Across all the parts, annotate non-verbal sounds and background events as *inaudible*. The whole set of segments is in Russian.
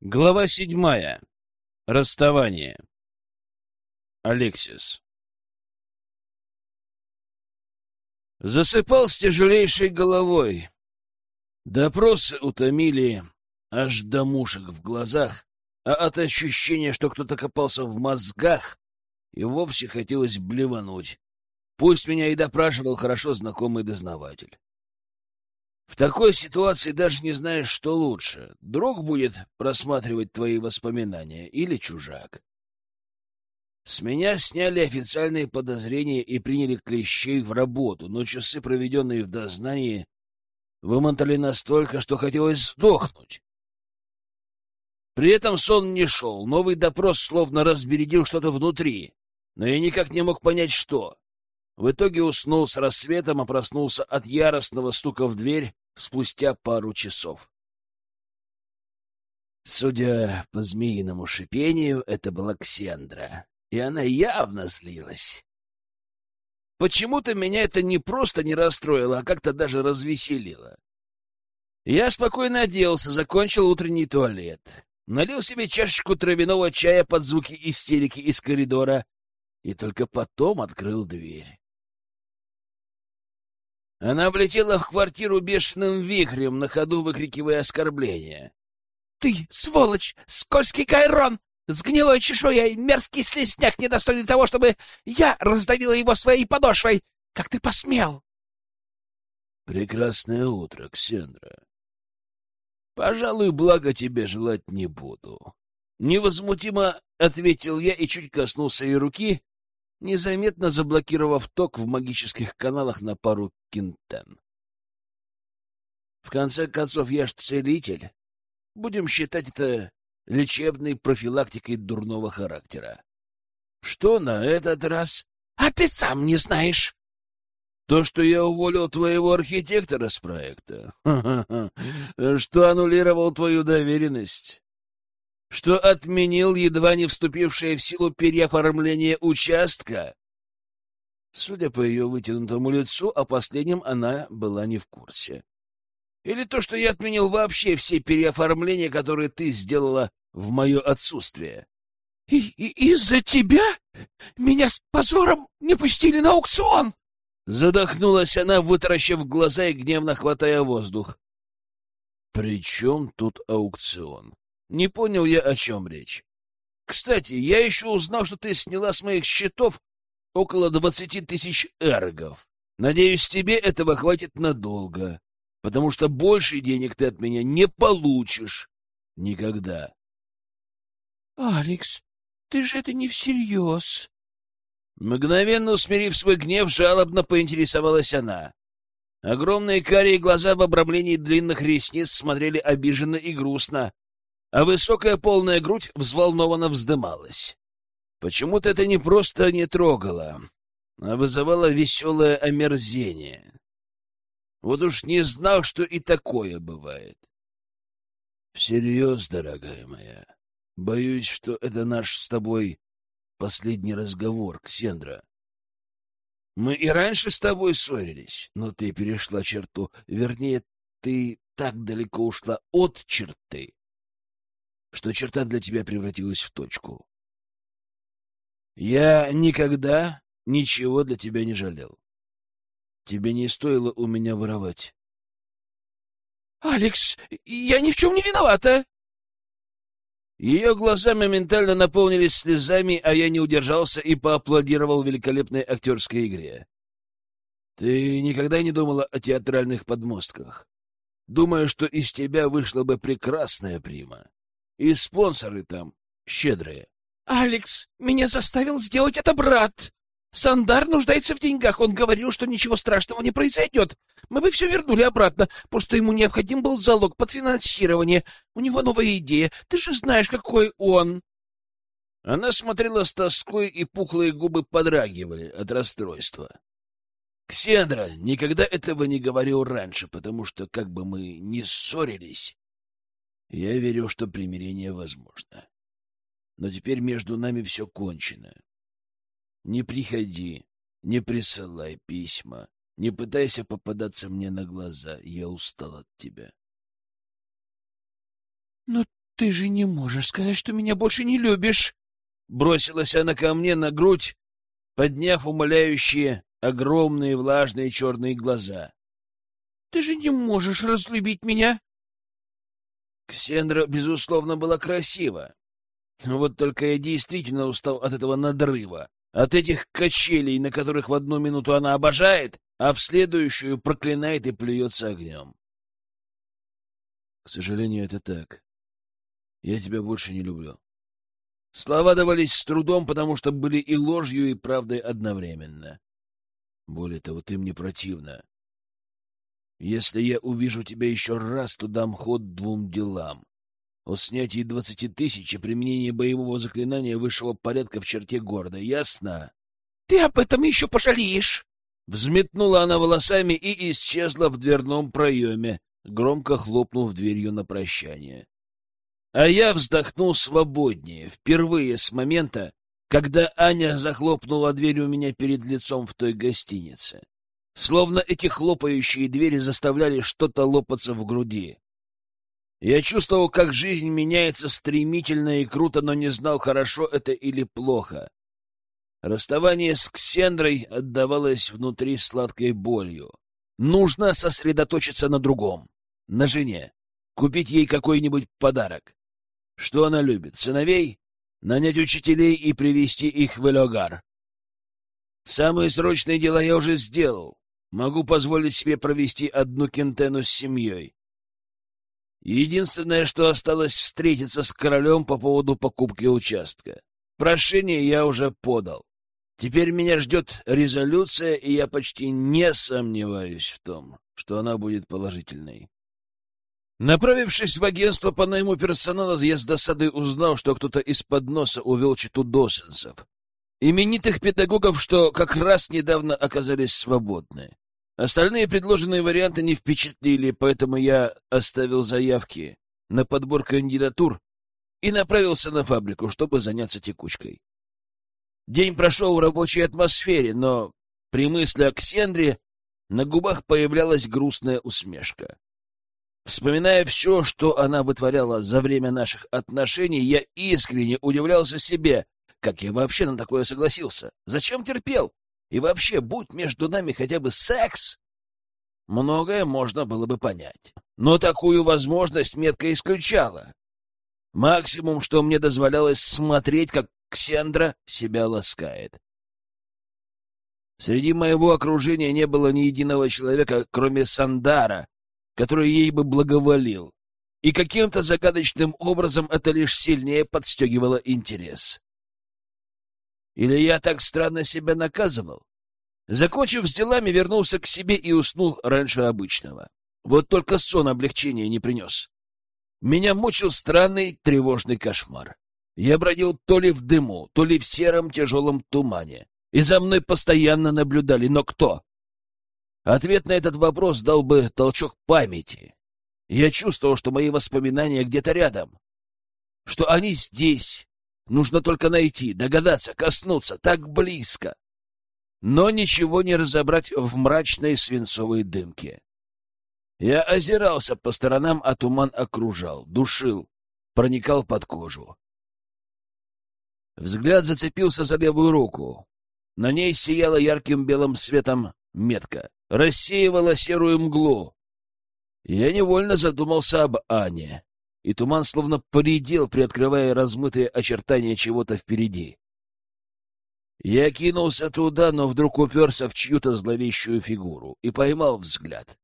Глава седьмая. Расставание. Алексис. Засыпал с тяжелейшей головой. Допросы утомили аж до мушек в глазах, а от ощущения, что кто-то копался в мозгах, и вовсе хотелось блевануть. Пусть меня и допрашивал хорошо знакомый дознаватель. В такой ситуации даже не знаешь, что лучше. Друг будет просматривать твои воспоминания или чужак. С меня сняли официальные подозрения и приняли клещей в работу, но часы, проведенные в дознании, вымотали настолько, что хотелось сдохнуть. При этом сон не шел, новый допрос словно разбередил что-то внутри, но я никак не мог понять, что. В итоге уснул с рассветом, а проснулся от яростного стука в дверь спустя пару часов. Судя по змеиному шипению, это была Ксендра, и она явно злилась. Почему-то меня это не просто не расстроило, а как-то даже развеселило. Я спокойно оделся, закончил утренний туалет, налил себе чашечку травяного чая под звуки истерики из коридора и только потом открыл дверь. Она влетела в квартиру бешеным вихрем, на ходу выкрикивая оскорбления. — Ты, сволочь, скользкий кайрон, с гнилой чешуей, мерзкий слизняк, недостойный того, чтобы я раздавила его своей подошвой! Как ты посмел? — Прекрасное утро, Ксендра. Пожалуй, благо тебе желать не буду. Невозмутимо ответил я и чуть коснулся ее руки, незаметно заблокировав ток в магических каналах на пару кинтен. В конце концов, я ж целитель. Будем считать это лечебной профилактикой дурного характера. Что на этот раз? А ты сам не знаешь. То, что я уволил твоего архитектора с проекта, *laughs* что аннулировал твою доверенность, что отменил едва не вступившее в силу переоформление участка. Судя по ее вытянутому лицу, о последнем она была не в курсе. Или то, что я отменил вообще все переоформления, которые ты сделала в мое отсутствие. И, из-за тебя меня с позором не пустили на аукцион! Задохнулась она, вытаращив глаза и гневно хватая воздух. — При чем тут аукцион? Не понял я, о чем речь. Кстати, я еще узнал, что ты сняла с моих счетов около двадцати тысяч эргов. Надеюсь, тебе этого хватит надолго, потому что больше денег ты от меня не получишь. Никогда. — Алекс, ты же это не всерьез. Мгновенно усмирив свой гнев, жалобно поинтересовалась она. Огромные карие глаза в обрамлении длинных ресниц смотрели обиженно и грустно, а высокая полная грудь взволнованно вздымалась. Почему-то это не просто не трогало, а вызывало веселое омерзение. Вот уж не знал, что и такое бывает. Всерьез, дорогая моя, боюсь, что это наш с тобой последний разговор, Ксендра. Мы и раньше с тобой ссорились, но ты перешла черту. Вернее, ты так далеко ушла от черты, что черта для тебя превратилась в точку. Я никогда ничего для тебя не жалел. Тебе не стоило у меня воровать. — Алекс, я ни в чем не виновата! Ее глаза моментально наполнились слезами, а я не удержался и поаплодировал великолепной актерской игре. Ты никогда не думала о театральных подмостках? Думаю, что из тебя вышла бы прекрасная прима. И спонсоры там щедрые. «Алекс, меня заставил сделать это брат. Сандар нуждается в деньгах. Он говорил, что ничего страшного не произойдет. Мы бы все вернули обратно. Просто ему необходим был залог под финансирование. У него новая идея. Ты же знаешь, какой он». Она смотрела с тоской, и пухлые губы подрагивали от расстройства. «Ксендра никогда этого не говорил раньше, потому что, как бы мы ни ссорились, я верю, что примирение возможно. Но теперь между нами все кончено. Не приходи, не присылай письма, не пытайся попадаться мне на глаза. Я устал от тебя. — Но Ты же не можешь сказать, что меня больше не любишь. Бросилась она ко мне на грудь, подняв умоляющие огромные влажные черные глаза. Ты же не можешь разлюбить меня. Ксендра, безусловно, была красива. Вот только я действительно устал от этого надрыва, от этих качелей, на которых в одну минуту она обожает, а в следующую проклинает и плюется огнем. К сожалению, это так. Я тебя больше не люблю. Слова давались с трудом, потому что были и ложью, и правдой одновременно. Более того, ты мне противна. Если я увижу тебя еще раз, то дам ход двум делам. О снятии двадцати тысяч и применении боевого заклинания высшего порядка в черте города. Ясно? — Ты об этом еще пожалеешь! Взметнула она волосами и исчезла в дверном проеме, громко хлопнув дверью на прощание. А я вздохнул свободнее, впервые с момента, когда Аня захлопнула дверь у меня перед лицом в той гостинице. Словно эти хлопающие двери заставляли что-то лопаться в груди. Я чувствовал, как жизнь меняется стремительно и круто, но не знал, хорошо это или плохо. Расставание с Ксендрой отдавалось внутри сладкой болью. Нужно сосредоточиться на другом, на жене, купить ей какой-нибудь подарок. Что она любит? Сыновей? Нанять учителей и привести их в Элегар. Самые срочные дела я уже сделал. Могу позволить себе провести одну кентену с семьей. Единственное, что осталось встретиться с королем по поводу покупки участка. Прошение я уже подал. Теперь меня ждет резолюция, и я почти не сомневаюсь в том, что она будет положительной. Направившись в агентство по найму персонала, я с досадой узнал, что кто-то из-под носа увел читу досенцев. Именитых педагогов, что как раз недавно оказались свободны. Остальные предложенные варианты не впечатлили, поэтому я оставил заявки на подбор кандидатур и направился на фабрику, чтобы заняться текучкой. День прошел в рабочей атмосфере, но при мысли о Ксендре на губах появлялась грустная усмешка. Вспоминая все, что она вытворяла за время наших отношений, я искренне удивлялся себе, как я вообще на такое согласился. Зачем терпел? И вообще, будь между нами хотя бы секс, многое можно было бы понять. Но такую возможность метка исключала. Максимум, что мне дозволялось смотреть, как Ксендра себя ласкает. Среди моего окружения не было ни единого человека, кроме Сандара, который ей бы благоволил. И каким-то загадочным образом это лишь сильнее подстегивало интерес. Или я так странно себя наказывал? Закончив с делами, вернулся к себе и уснул раньше обычного. Вот только сон облегчения не принес. Меня мучил странный тревожный кошмар. Я бродил то ли в дыму, то ли в сером тяжелом тумане, и за мной постоянно наблюдали. Но кто? Ответ на этот вопрос дал бы толчок памяти. Я чувствовал, что мои воспоминания где-то рядом, что они здесь, Нужно только найти, догадаться, коснуться, так близко. Но ничего не разобрать в мрачной свинцовой дымке. Я озирался по сторонам, а туман окружал, душил, проникал под кожу. Взгляд зацепился за левую руку. На ней сияла ярким белым светом метка, рассеивала серую мглу. Я невольно задумался об Ане и туман словно поредел, приоткрывая размытые очертания чего-то впереди. Я кинулся туда, но вдруг уперся в чью-то зловещую фигуру и поймал взгляд.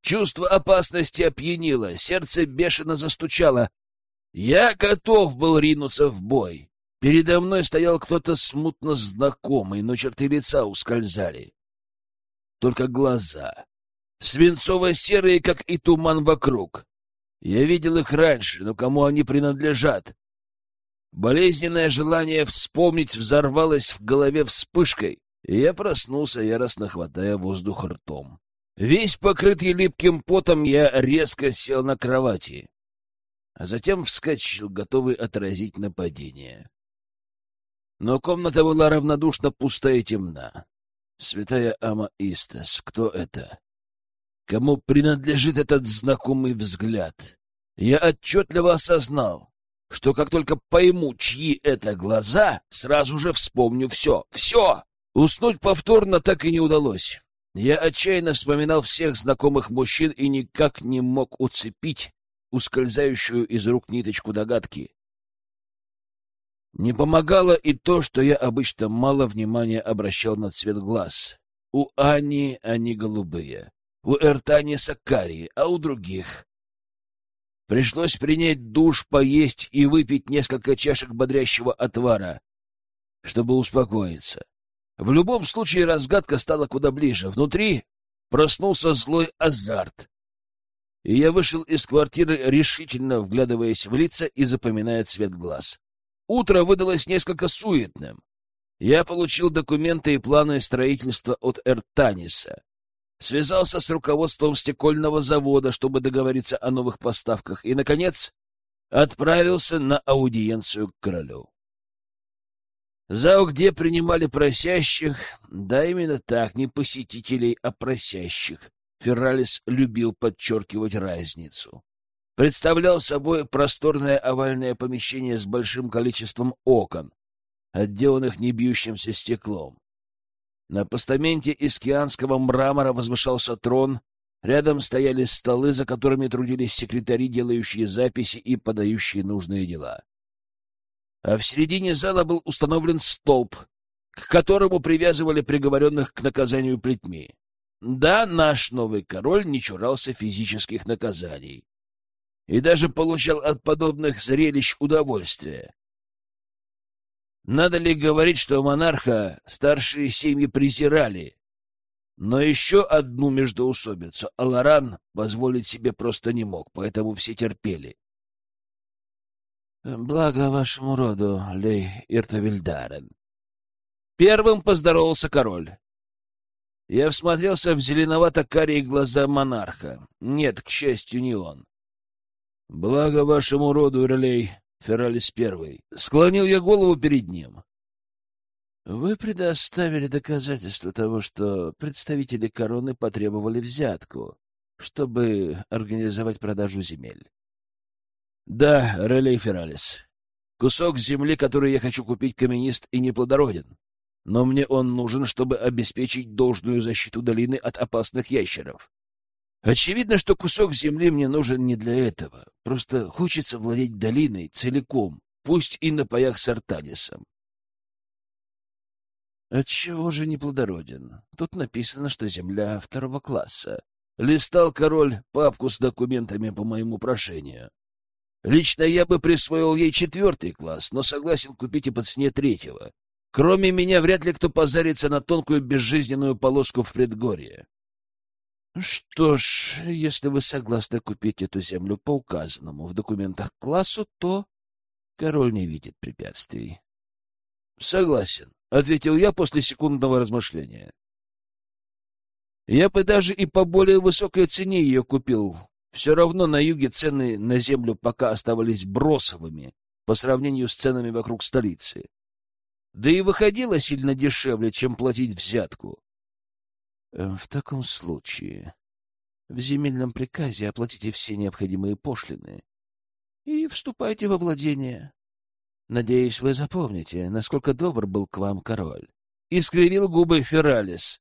Чувство опасности опьянило, сердце бешено застучало. Я готов был ринуться в бой. Передо мной стоял кто-то смутно знакомый, но черты лица ускользали. Только глаза, свинцово-серые, как и туман вокруг. Я видел их раньше, но кому они принадлежат? Болезненное желание вспомнить взорвалось в голове вспышкой, и я проснулся, яростно хватая воздух ртом. Весь покрытый липким потом, я резко сел на кровати, а затем вскочил, готовый отразить нападение. Но комната была равнодушно пустая и темна. Святая Ама Истас, кто это? Кому принадлежит этот знакомый взгляд? Я отчетливо осознал. что как только пойму, чьи это глаза, сразу же вспомню все. Все! Уснуть повторно так и не удалось. Я отчаянно вспоминал всех знакомых мужчин и никак не мог уцепить ускользающую из рук ниточку догадки. Не помогало и то, что я обычно мало внимания обращал на цвет глаз. У Ани они голубые, у Эртани сакарии, а у других... Пришлось принять душ, поесть и выпить несколько чашек бодрящего отвара, чтобы успокоиться. В любом случае разгадка стала куда ближе. Внутри проснулся злой азарт. И я вышел из квартиры, решительно вглядываясь в лица и запоминая цвет глаз. Утро выдалось несколько суетным. Я получил документы и планы строительства от Эртаниса. Связался с руководством стекольного завода, чтобы договориться о новых поставках. И, наконец, отправился на аудиенцию к королю. Зал, где принимали просящих, да именно так, не посетителей, а просящих, Ферралис любил подчеркивать разницу. Представлял собой просторное овальное помещение с большим количеством окон, отделанных небьющимся стеклом. На постаменте из кианского мрамора возвышался трон, рядом стояли столы, за которыми трудились секретари, делающие записи и подающие нужные дела а в середине зала был установлен столб, к которому привязывали приговоренных к наказанию плетьми. Да, наш новый король не чурался физических наказаний и даже получал от подобных зрелищ удовольствие. Надо ли говорить, что монарха старшие семьи презирали, но еще одну междоусобицу Аларан позволить себе просто не мог, поэтому все терпели. Благо вашему роду, Лей Иртавильдарен. Первым поздоровался король. Я всмотрелся в зеленовато-карие глаза монарха. Нет, к счастью, не он. Благо вашему роду, Ирлей, Фералис Первый. Склонил я голову перед ним. Вы предоставили доказательства того, что представители короны потребовали взятку, чтобы организовать продажу земель. Да, Релей Фералис. Кусок земли, который я хочу купить, каменист и неплодороден. Но мне он нужен, чтобы обеспечить должную защиту долины от опасных ящеров. Очевидно, что кусок земли мне нужен не для этого. Просто хочется владеть долиной целиком, пусть и на паях с Артанисом. Отчего же неплодороден? Тут написано, что земля второго класса. Листал король папку с документами по моему прошению. Лично я бы присвоил ей четвертый класс, но согласен купить и по цене третьего. Кроме меня вряд ли кто позарится на тонкую безжизненную полоску в предгорье. Что ж, если вы согласны купить эту землю по указанному в документах классу, то король не видит препятствий. Согласен, ответил я после секундного размышления. Я бы даже и по более высокой цене ее купил, все равно на юге цены на землю пока оставались бросовыми по сравнению с ценами вокруг столицы. Да и выходило сильно дешевле, чем платить взятку. Э, в таком случае в земельном приказе оплатите все необходимые пошлины и вступайте во владение. Надеюсь, вы запомните, насколько добр был к вам король. Искривил губы Фералис.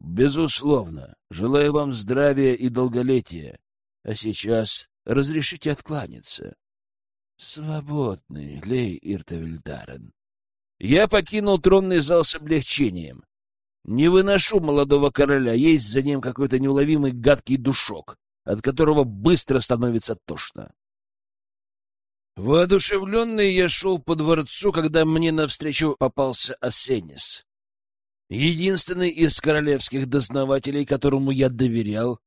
Безусловно. Желаю вам здравия и долголетия. А сейчас разрешите откланяться. Свободный, Лей Иртавильдарен. Я покинул тронный зал с облегчением. Не выношу молодого короля, есть за ним какой-то неуловимый гадкий душок, от которого быстро становится тошно. Воодушевленный я шел по дворцу, когда мне навстречу попался Асенис. Единственный из королевских дознавателей, которому я доверял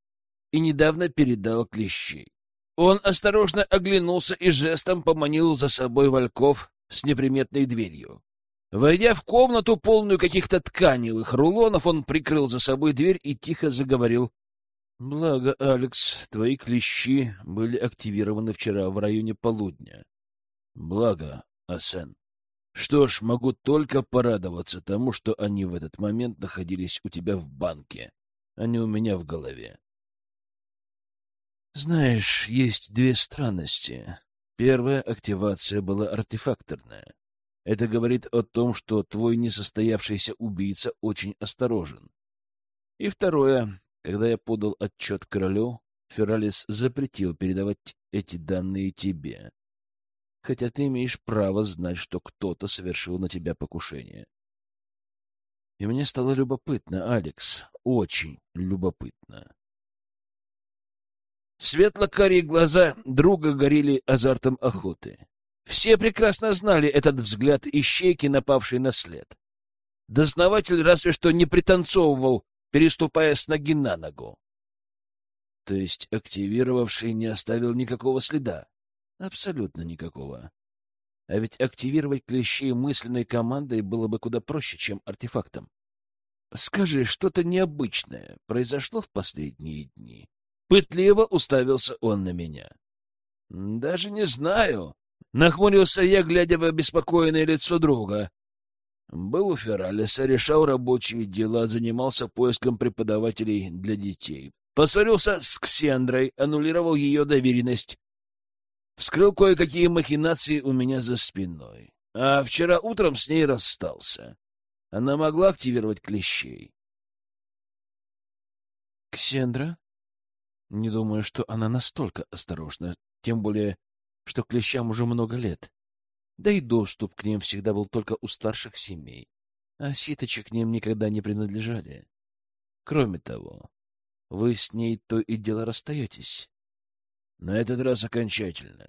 и недавно передал клещей. Он осторожно оглянулся и жестом поманил за собой Вальков с неприметной дверью. Войдя в комнату, полную каких-то тканевых рулонов, он прикрыл за собой дверь и тихо заговорил. — Благо, Алекс, твои клещи были активированы вчера в районе полудня. — Благо, Асен. Что ж, могу только порадоваться тому, что они в этот момент находились у тебя в банке, а не у меня в голове. Знаешь, есть две странности. Первая активация была артефакторная. Это говорит о том, что твой несостоявшийся убийца очень осторожен. И второе, когда я подал отчет королю, Фералис запретил передавать эти данные тебе. Хотя ты имеешь право знать, что кто-то совершил на тебя покушение. И мне стало любопытно, Алекс, очень любопытно. Светло-карие глаза друга горели азартом охоты. Все прекрасно знали этот взгляд ищейки, напавшей на след. Дознаватель разве что не пританцовывал, переступая с ноги на ногу. То есть активировавший не оставил никакого следа? Абсолютно никакого. А ведь активировать клещей мысленной командой было бы куда проще, чем артефактом. Скажи, что-то необычное произошло в последние дни? Пытливо уставился он на меня. Даже не знаю. Нахмурился я, глядя в обеспокоенное лицо друга. Был у Фералиса, решал рабочие дела, занимался поиском преподавателей для детей. Поссорился с Ксендрой, аннулировал ее доверенность. Вскрыл кое-какие махинации у меня за спиной. А вчера утром с ней расстался. Она могла активировать клещей. Ксендра? Не думаю, что она настолько осторожна, тем более, что клещам уже много лет. Да и доступ к ним всегда был только у старших семей, а ситочек к ним никогда не принадлежали. Кроме того, вы с ней то и дело расстаетесь. На этот раз окончательно.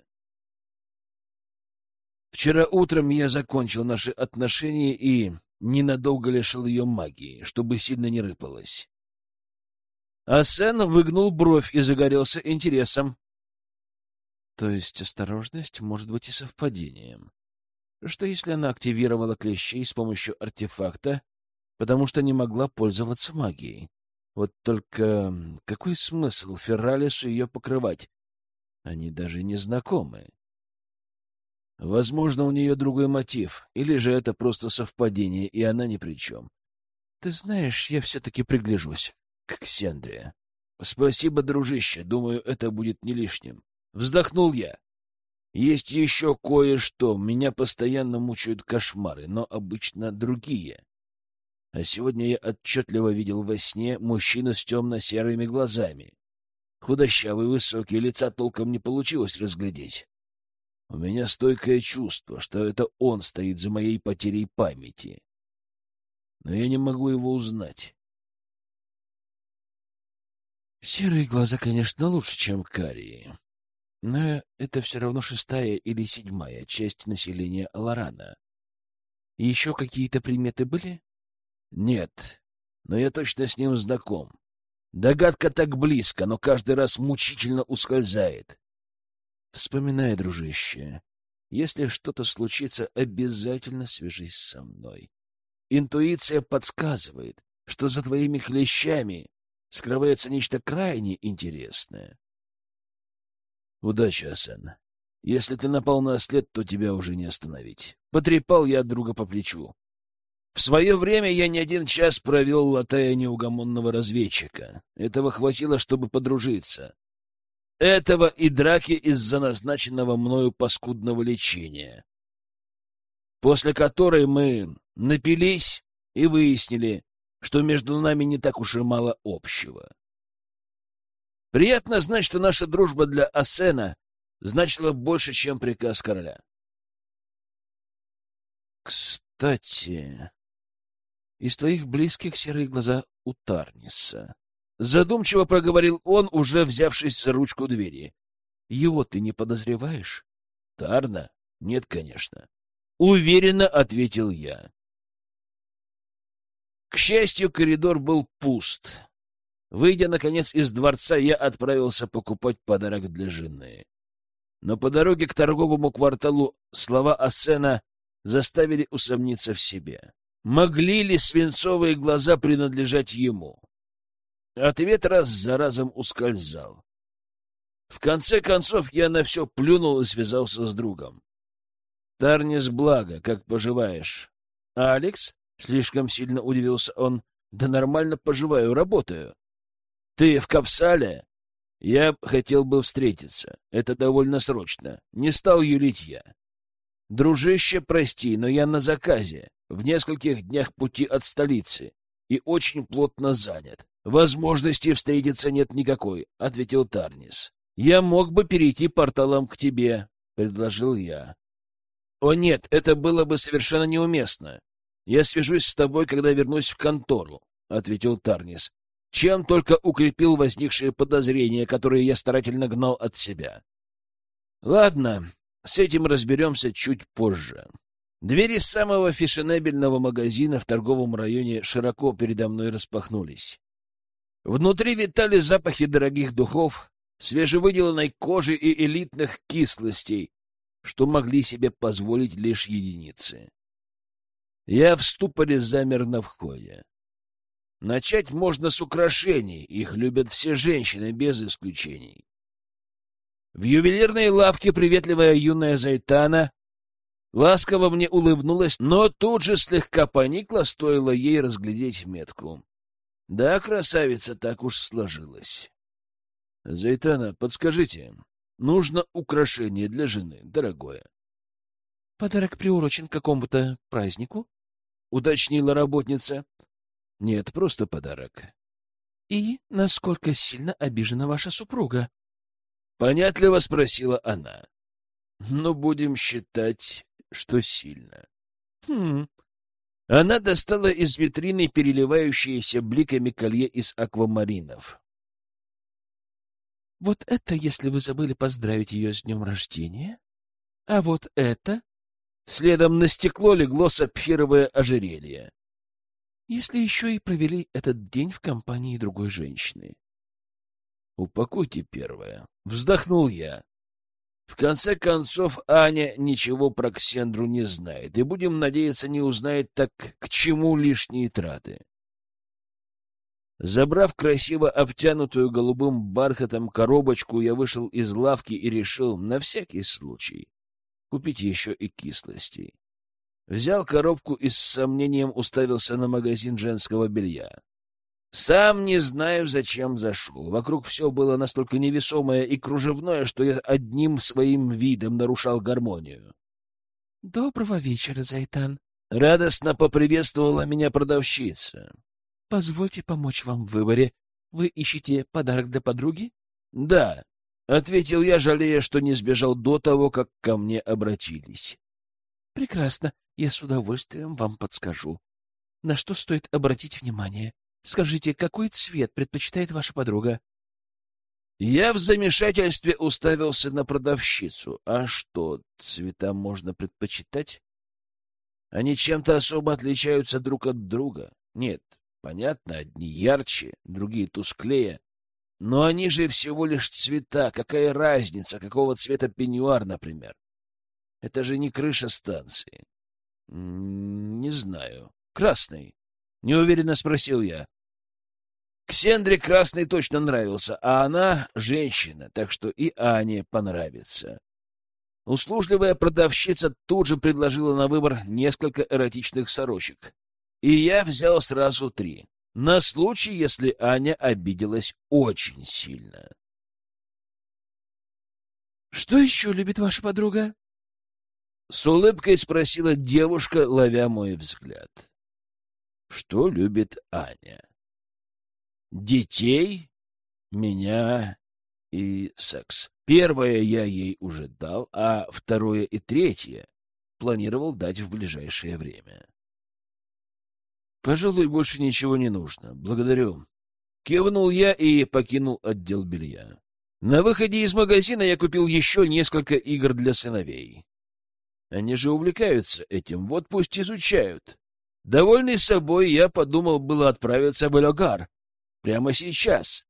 Вчера утром я закончил наши отношения и ненадолго лишил ее магии, чтобы сильно не рыпалась. А Сен выгнул бровь и загорелся интересом. То есть осторожность может быть и совпадением. Что если она активировала клещей с помощью артефакта, потому что не могла пользоваться магией? Вот только какой смысл Ферралису ее покрывать? Они даже не знакомы. Возможно, у нее другой мотив, или же это просто совпадение, и она ни при чем. Ты знаешь, я все-таки пригляжусь к Ксендре. Спасибо, дружище, думаю, это будет не лишним. Вздохнул я. Есть еще кое-что. Меня постоянно мучают кошмары, но обычно другие. А сегодня я отчетливо видел во сне мужчину с темно-серыми глазами. Худощавый, высокий, лица толком не получилось разглядеть. У меня стойкое чувство, что это он стоит за моей потерей памяти. Но я не могу его узнать. Серые глаза, конечно, лучше, чем карие. Но это все равно шестая или седьмая часть населения Аларана. Еще какие-то приметы были? Нет, но я точно с ним знаком. Догадка так близко, но каждый раз мучительно ускользает. Вспоминай, дружище, если что-то случится, обязательно свяжись со мной. Интуиция подсказывает, что за твоими клещами скрывается нечто крайне интересное. Удачи, Асан. Если ты напал на след, то тебя уже не остановить. Потрепал я друга по плечу. В свое время я не один час провел, латая неугомонного разведчика. Этого хватило, чтобы подружиться. Этого и драки из-за назначенного мною паскудного лечения. После которой мы напились и выяснили, что между нами не так уж и мало общего. Приятно знать, что наша дружба для Асена значила больше, чем приказ короля. Кстати, из твоих близких серые глаза у Тарниса. Задумчиво проговорил он, уже взявшись за ручку двери. Его ты не подозреваешь? Тарна? Нет, конечно. Уверенно ответил я. К счастью, коридор был пуст. Выйдя, наконец, из дворца, я отправился покупать подарок для жены. Но по дороге к торговому кварталу слова Асена заставили усомниться в себе. Могли ли свинцовые глаза принадлежать ему? Ответ раз за разом ускользал. В конце концов я на все плюнул и связался с другом. «Тарнис, благо, как поживаешь?» «А Алекс?» — слишком сильно удивился он. «Да нормально поживаю, работаю». Ты в Капсале? Я хотел бы встретиться. Это довольно срочно. Не стал юлить я. Дружище, прости, но я на заказе, в нескольких днях пути от столицы и очень плотно занят. Возможности встретиться нет никакой, — ответил Тарнис. Я мог бы перейти порталом к тебе, — предложил я. О нет, это было бы совершенно неуместно. Я свяжусь с тобой, когда вернусь в контору, — ответил Тарнис, чем только укрепил возникшие подозрения, которые я старательно гнал от себя. Ладно, с этим разберемся чуть позже. Двери самого фешенебельного магазина в торговом районе широко передо мной распахнулись. Внутри витали запахи дорогих духов, свежевыделанной кожи и элитных кислостей, что могли себе позволить лишь единицы. Я в ступоре замер на входе. Начать можно с украшений, их любят все женщины, без исключений. В ювелирной лавке приветливая юная Зайтана ласково мне улыбнулась, но тут же слегка поникла, стоило ей разглядеть метку. Да, красавица, так уж сложилась. Зайтана, подскажите, нужно украшение для жены, дорогое. Подарок приурочен к какому-то празднику? Уточнила работница. Нет, просто подарок. И насколько сильно обижена ваша супруга? Понятливо спросила она. Ну, будем считать, что сильно. Хм. Она достала из витрины переливающиеся бликами колье из аквамаринов. Вот это, если вы забыли поздравить ее с днем рождения. А вот это... Следом на стекло легло сапфировое ожерелье. Если еще и провели этот день в компании другой женщины. Упакуйте первое. Вздохнул я. В конце концов, Аня ничего про Ксендру не знает, и, будем надеяться, не узнает так к чему лишние траты. Забрав красиво обтянутую голубым бархатом коробочку, я вышел из лавки и решил, на всякий случай, купить еще и кислостей. Взял коробку и с сомнением уставился на магазин женского белья. Сам не знаю, зачем зашел. Вокруг все было настолько невесомое и кружевное, что я одним своим видом нарушал гармонию. — Доброго вечера, Зайтан. — радостно поприветствовала меня продавщица. — Позвольте помочь вам в выборе. Вы ищете подарок для подруги? — Да, — ответил я, жалея, что не сбежал до того, как ко мне обратились. — Прекрасно. Я с удовольствием вам подскажу. На что стоит обратить внимание? Скажите, какой цвет предпочитает ваша подруга? Я в замешательстве уставился на продавщицу. А что, цвета можно предпочитать? Они чем-то особо отличаются друг от друга. Нет, понятно, одни ярче, другие тусклее. Но они же всего лишь цвета. Какая разница, какого цвета пеньюар, например? Это же не крыша станции. Не знаю. Красный. — неуверенно спросил я. Ксендре красный точно нравился, а она — женщина, так что и Ане понравится. Услужливая продавщица тут же предложила на выбор несколько эротичных сорочек. И я взял сразу три, на случай, если Аня обиделась очень сильно. «Что еще любит ваша подруга?» С улыбкой спросила девушка, ловя мой взгляд что любит Аня. Детей, меня и секс. Первое я ей уже дал, а второе и третье планировал дать в ближайшее время. Пожалуй, больше ничего не нужно. Благодарю. Кивнул я и покинул отдел белья. На выходе из магазина я купил еще несколько игр для сыновей. Они же увлекаются этим, вот пусть изучают. Довольный собой, я подумал было отправиться в Элогар прямо сейчас,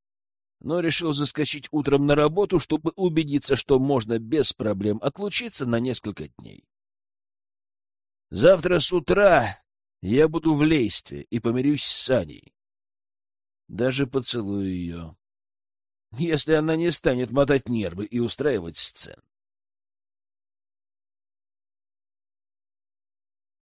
но решил заскочить утром на работу, чтобы убедиться, что можно без проблем отлучиться на несколько дней. Завтра с утра я буду в Лействе и помирюсь с Саней. Даже поцелую ее, если она не станет мотать нервы и устраивать сцен.